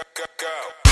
Asante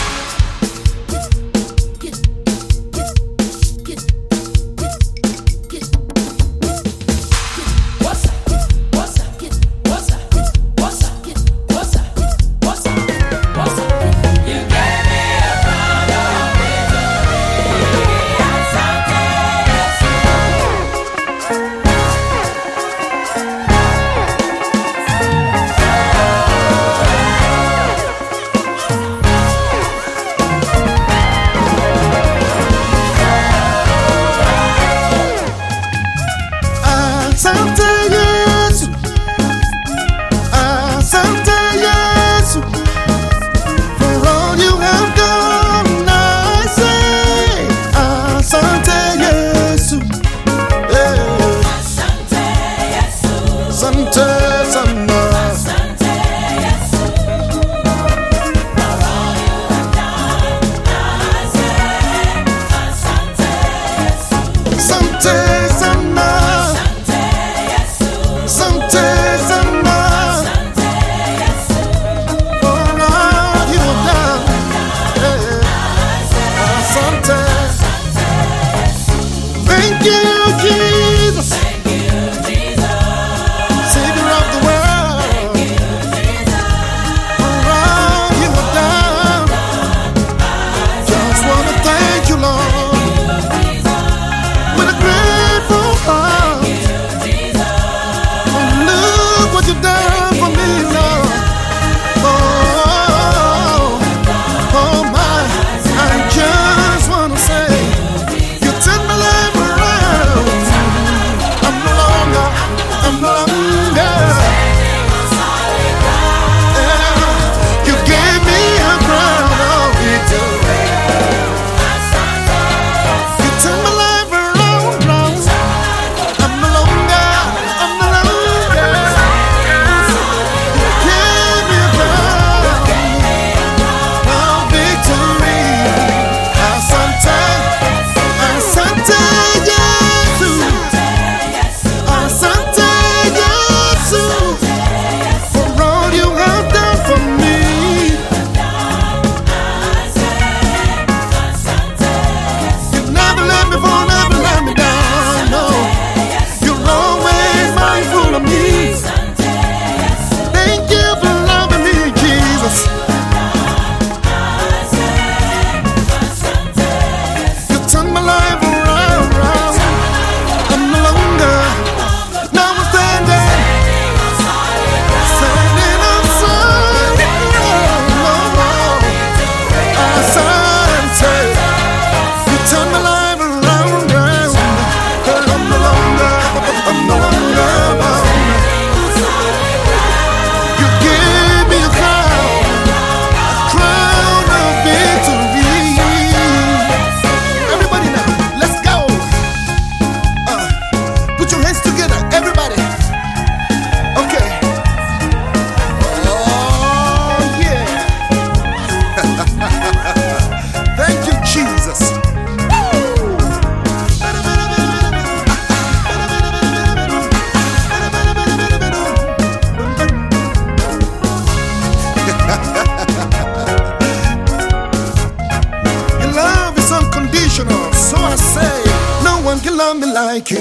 like you.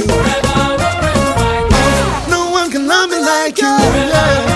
No one can love me like you. Yeah.